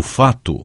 o fato.